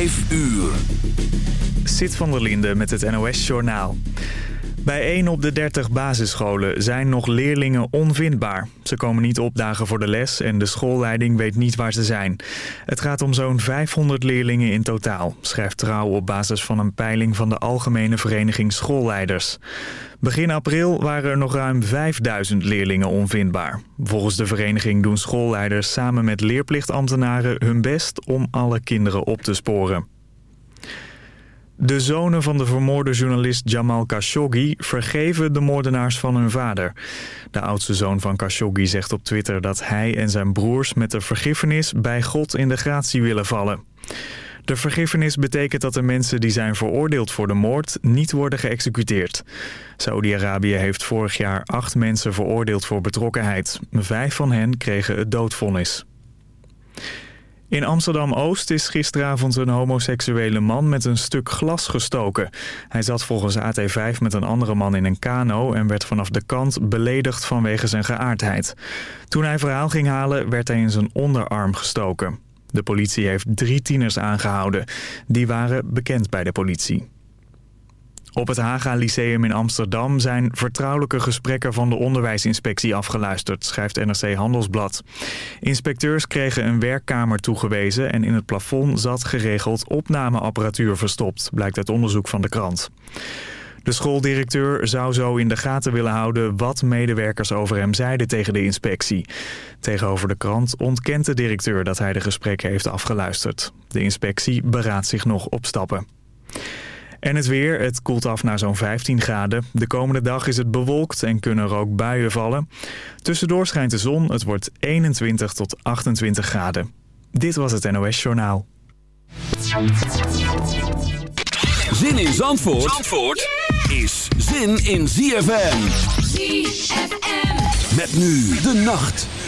5 uur. Sit van der Linde met het NOS-journaal. Bij 1 op de 30 basisscholen zijn nog leerlingen onvindbaar. Ze komen niet opdagen voor de les en de schoolleiding weet niet waar ze zijn. Het gaat om zo'n 500 leerlingen in totaal, schrijft Trouw op basis van een peiling van de Algemene Vereniging Schoolleiders. Begin april waren er nog ruim 5000 leerlingen onvindbaar. Volgens de vereniging doen schoolleiders samen met leerplichtambtenaren hun best om alle kinderen op te sporen. De zonen van de vermoorde journalist Jamal Khashoggi vergeven de moordenaars van hun vader. De oudste zoon van Khashoggi zegt op Twitter dat hij en zijn broers met de vergiffenis bij God in de gratie willen vallen. De vergiffenis betekent dat de mensen die zijn veroordeeld voor de moord niet worden geëxecuteerd. Saudi-Arabië heeft vorig jaar acht mensen veroordeeld voor betrokkenheid. Vijf van hen kregen het doodvonnis. In Amsterdam-Oost is gisteravond een homoseksuele man met een stuk glas gestoken. Hij zat volgens AT5 met een andere man in een kano en werd vanaf de kant beledigd vanwege zijn geaardheid. Toen hij verhaal ging halen werd hij in zijn onderarm gestoken. De politie heeft drie tieners aangehouden. Die waren bekend bij de politie. Op het Haga Lyceum in Amsterdam zijn vertrouwelijke gesprekken van de onderwijsinspectie afgeluisterd, schrijft NRC Handelsblad. Inspecteurs kregen een werkkamer toegewezen en in het plafond zat geregeld opnameapparatuur verstopt, blijkt uit onderzoek van de krant. De schooldirecteur zou zo in de gaten willen houden wat medewerkers over hem zeiden tegen de inspectie. Tegenover de krant ontkent de directeur dat hij de gesprekken heeft afgeluisterd. De inspectie beraadt zich nog op stappen. En het weer, het koelt af naar zo'n 15 graden. De komende dag is het bewolkt en kunnen er ook buien vallen. Tussendoor schijnt de zon, het wordt 21 tot 28 graden. Dit was het NOS Journaal. Zin in Zandvoort, Zandvoort is zin in ZFM. ZFM. Met nu de nacht.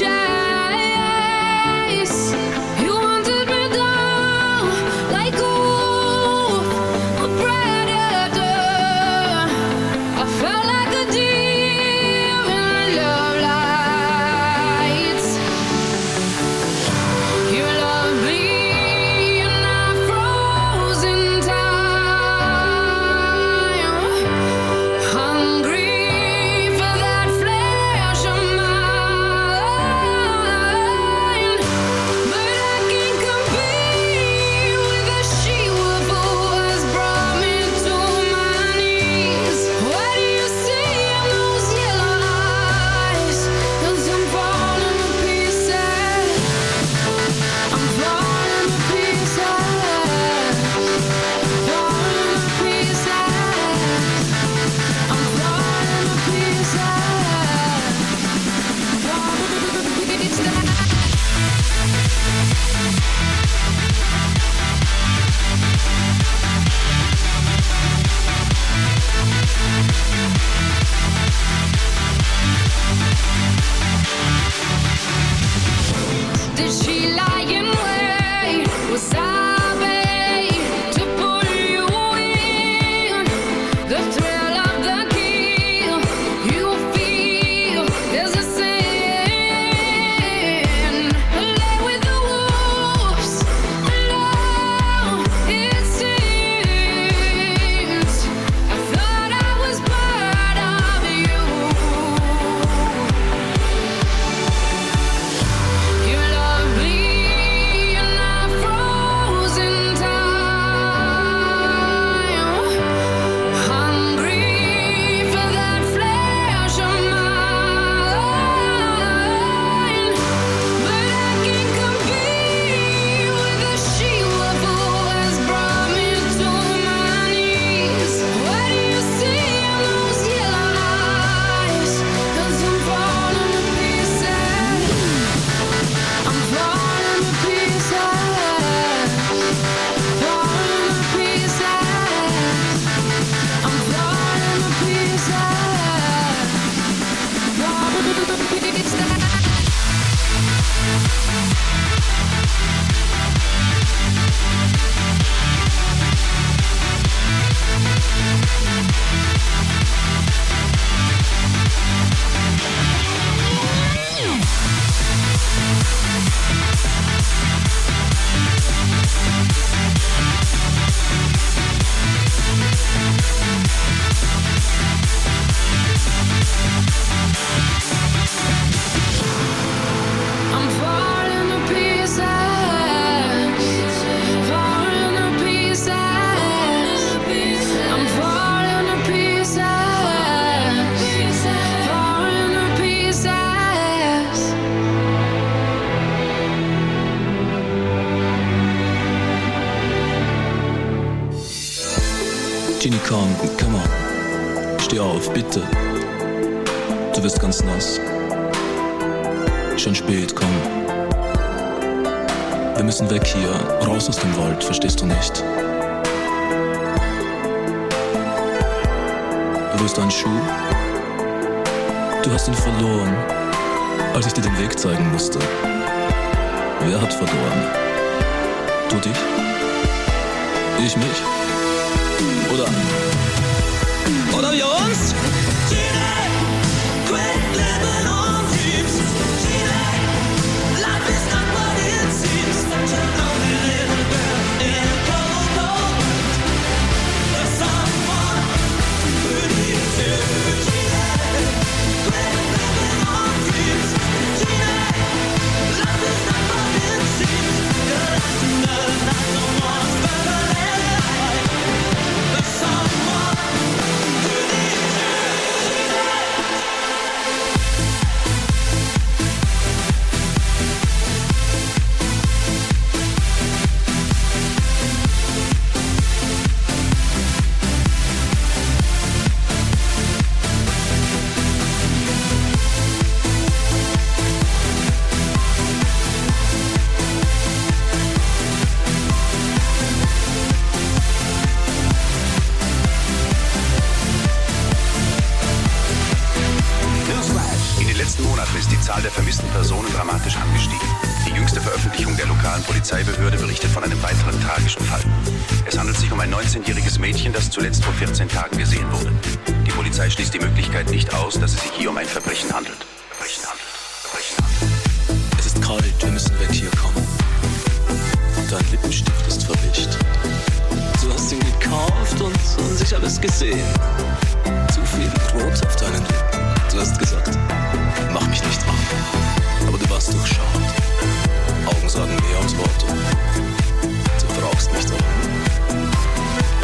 child. als ich dir den Weg zeigen musste. Wer hat verloren? Du dich? Ich mich? Oder? Oder wir uns?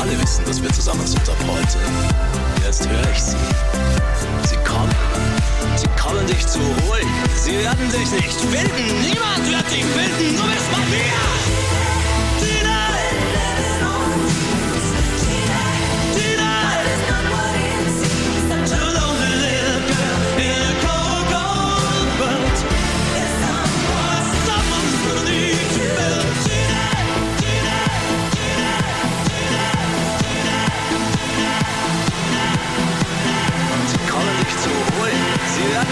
alle wissen, dass wir zusammen sind ab heute. Jetzt höre ich sie. Sie kommen. Sie kommen dich zu holen. Sie werden dich nicht finden. Niemand wird dich finden. Du bist bei mir.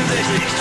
this.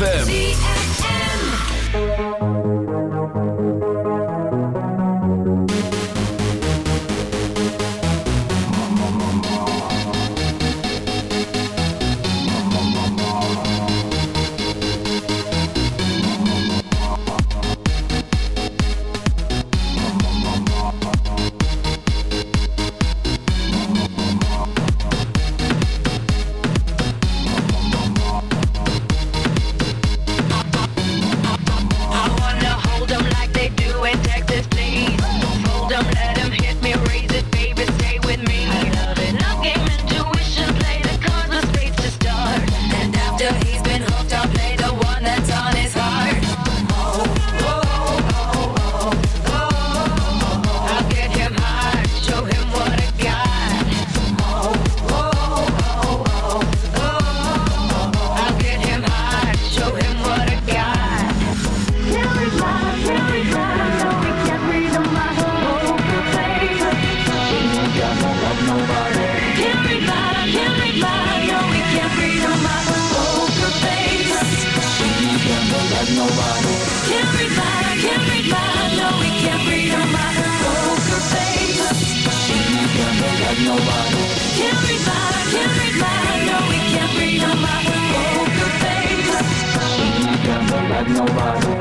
Take your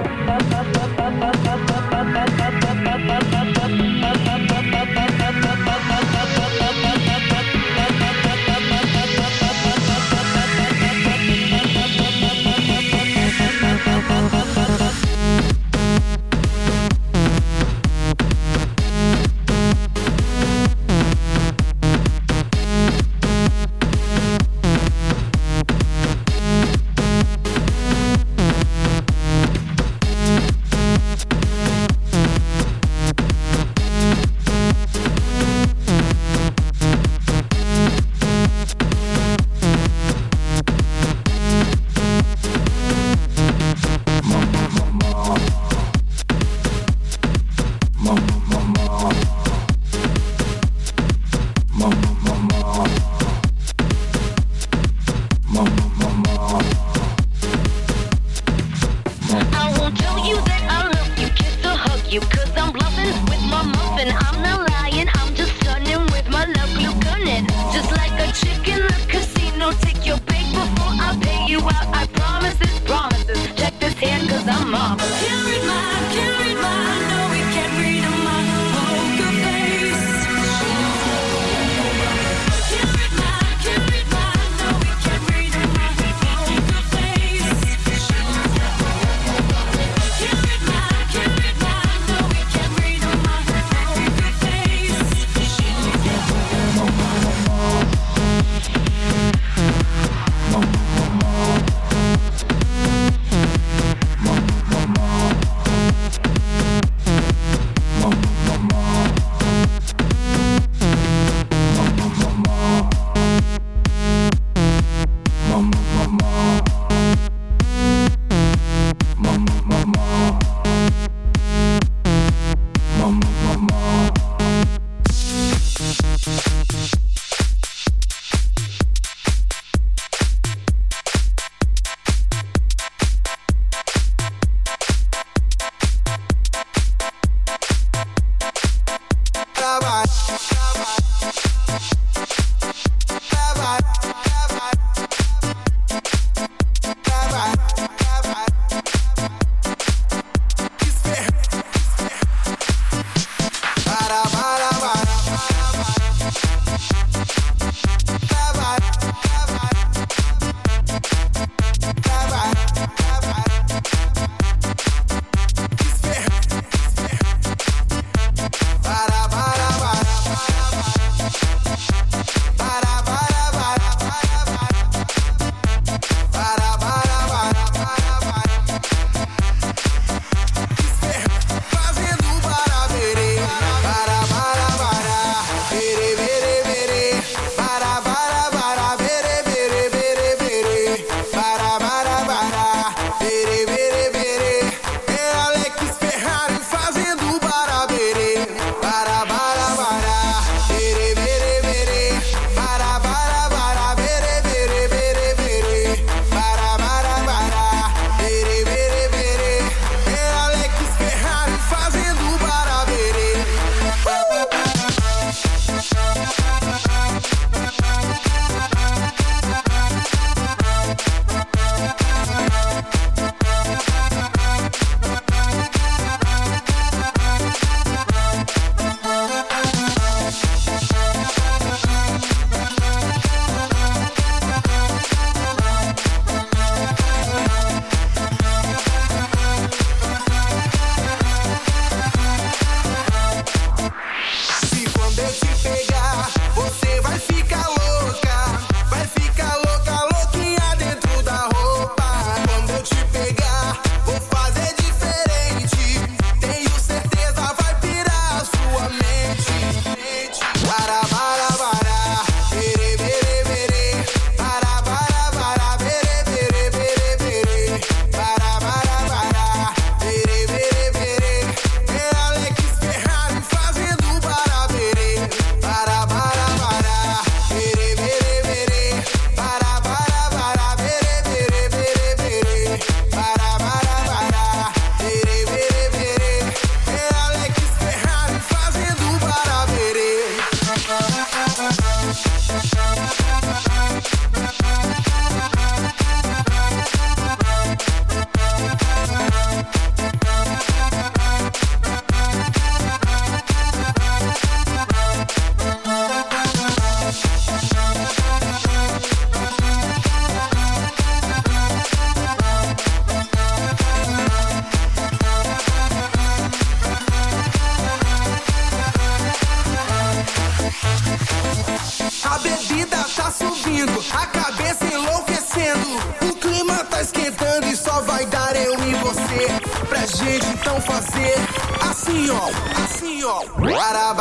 see y'all. I see y'all. Bada,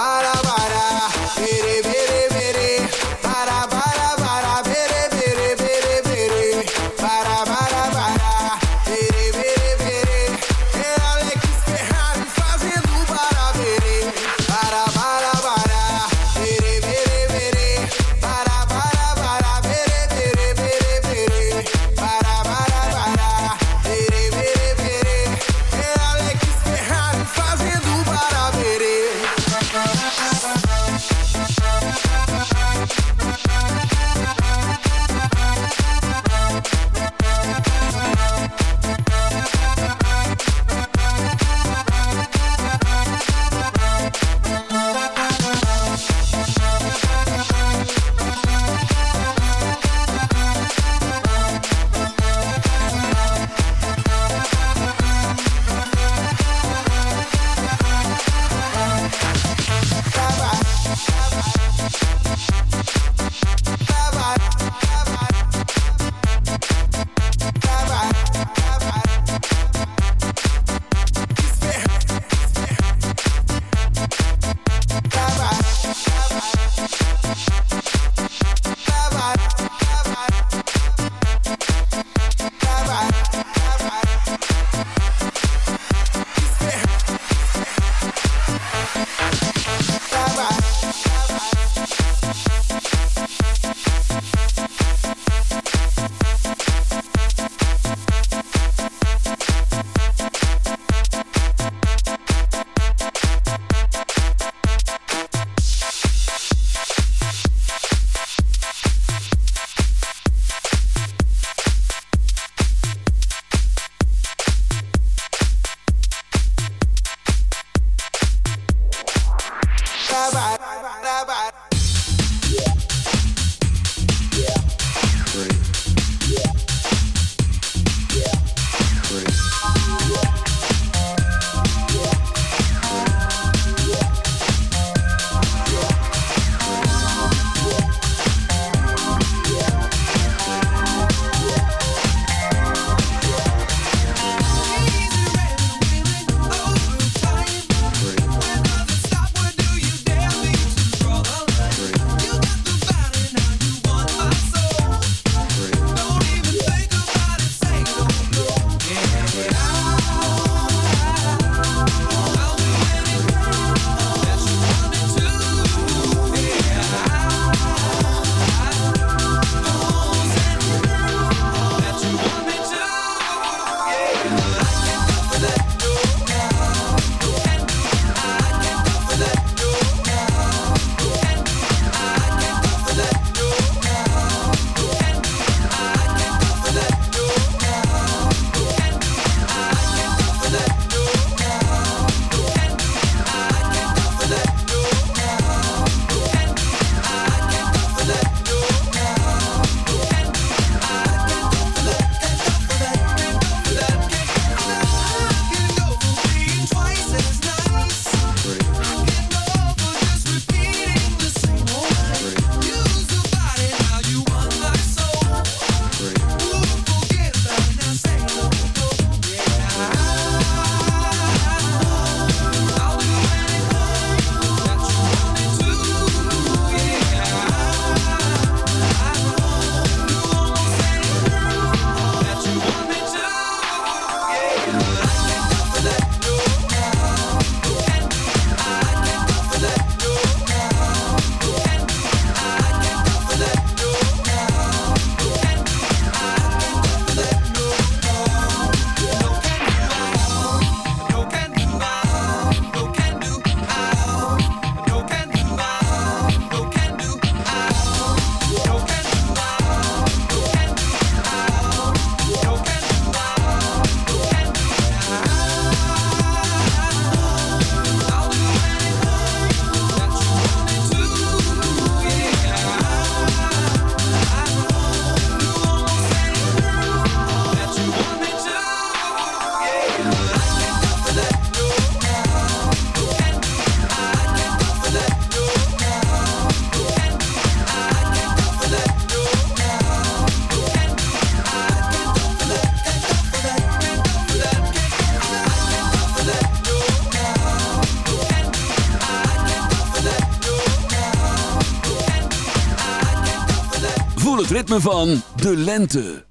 ritme van de lente.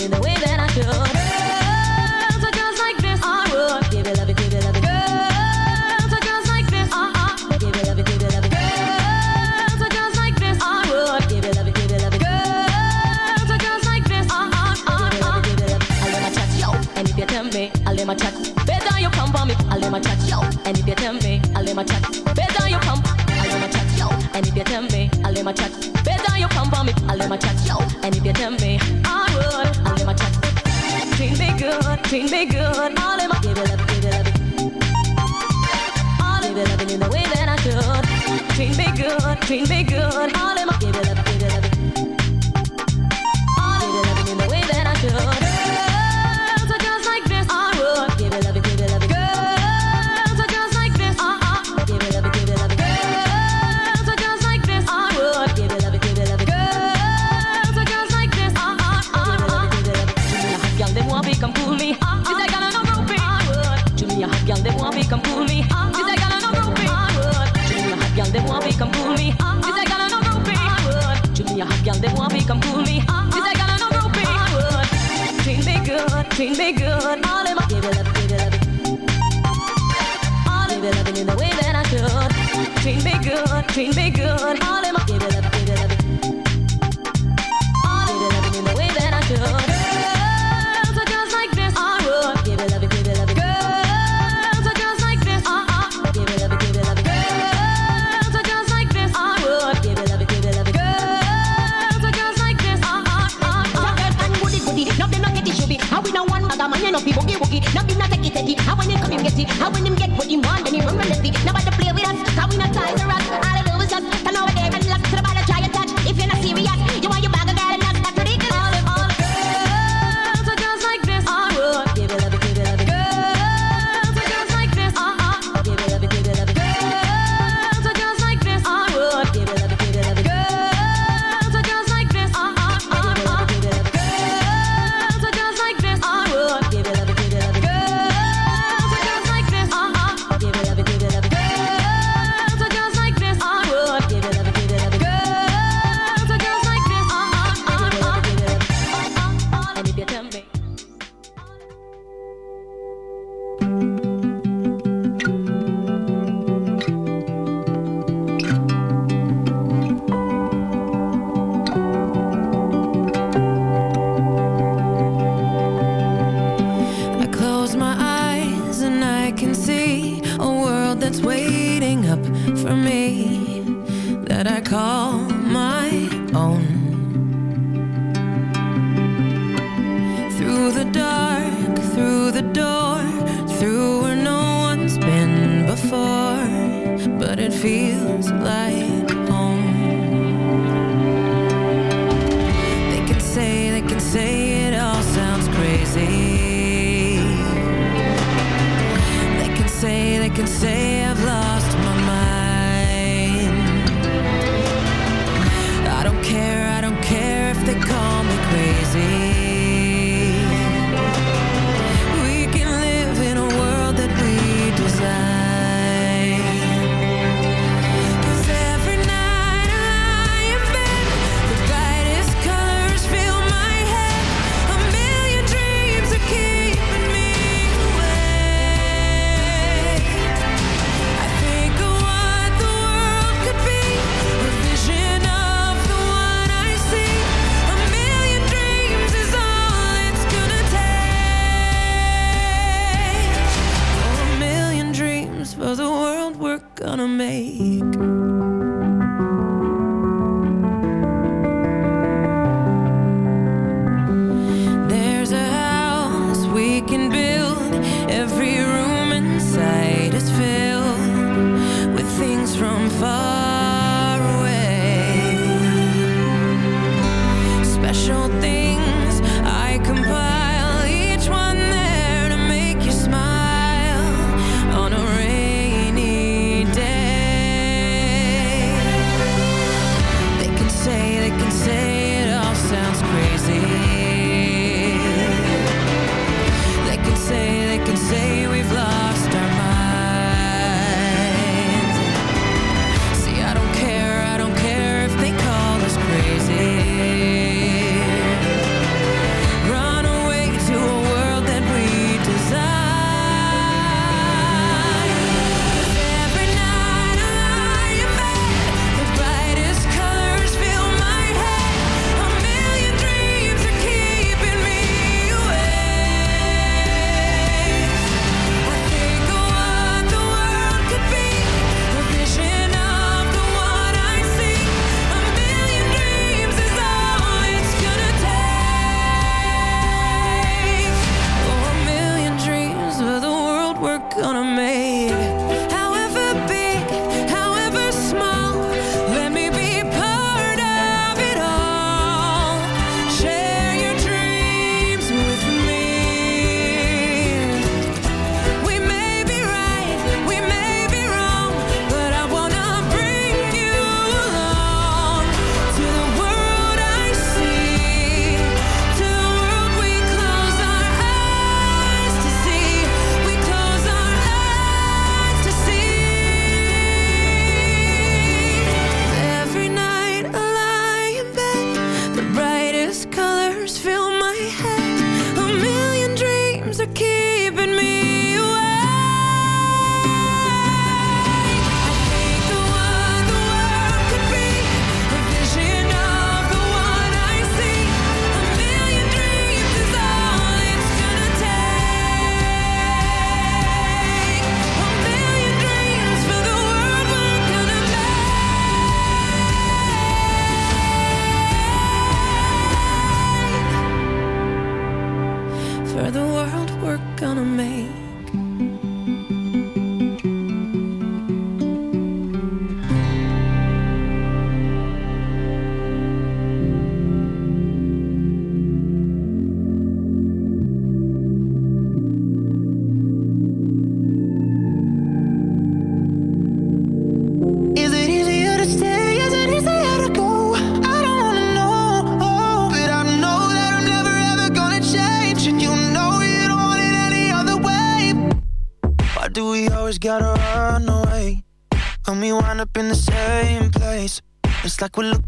in the way that treat me good. treat be good.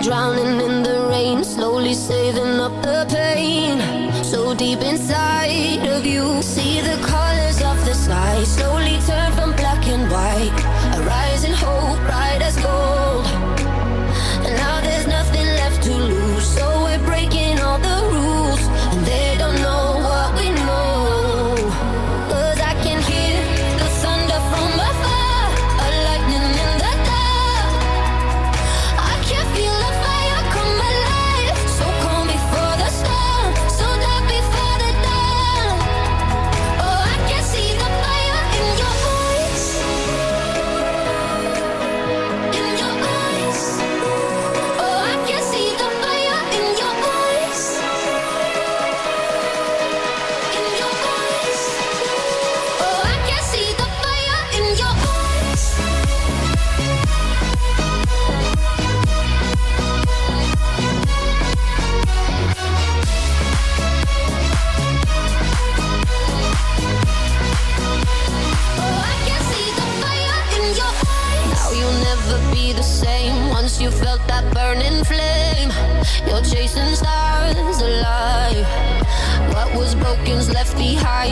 drowning in the rain, slowly saving up.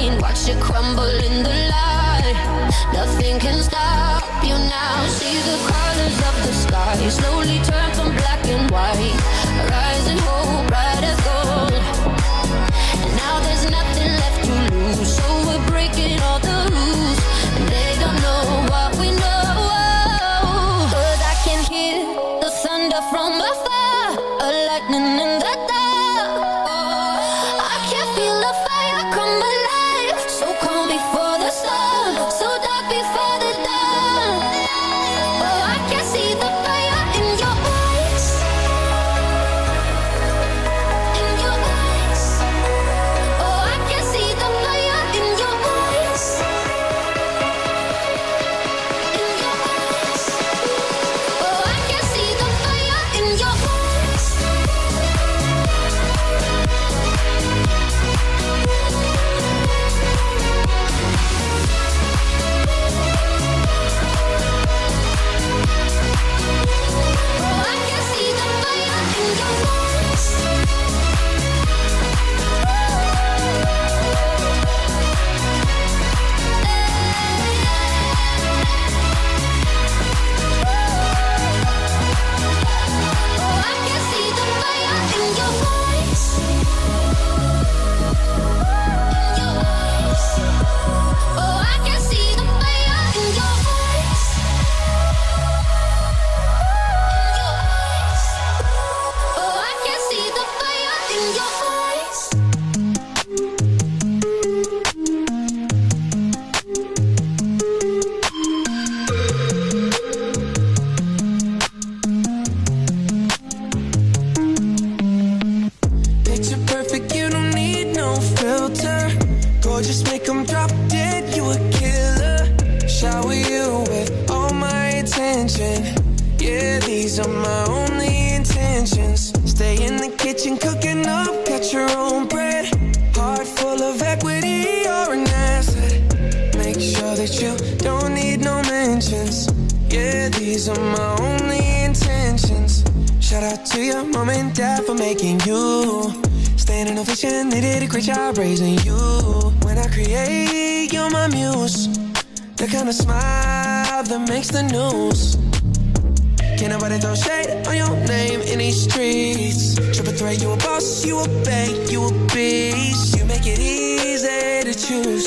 rain, watch it crumble in the light. Nothing can stop you now. See the colors of the sky slowly turn from black and white. Rise and hold. Shout out to your mom and dad for making you. Standing ovation, they did a great job raising you. When I create, you're my muse. The kind of smile that makes the news. Can't nobody throw shade on your name in these streets. Triple threat, you a boss, you a bank, you a beast. You make it easy to choose.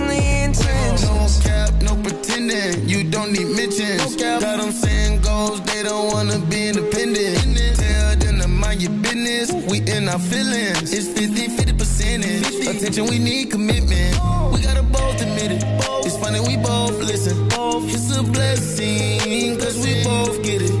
don't need mentions. Got them saying goals, they don't wanna be independent. Tell them to mind your business. We in our feelings. It's 50 50 percentage. Attention, we need commitment. We gotta both admit it. It's funny, we both listen. It's a blessing, cause we both get it.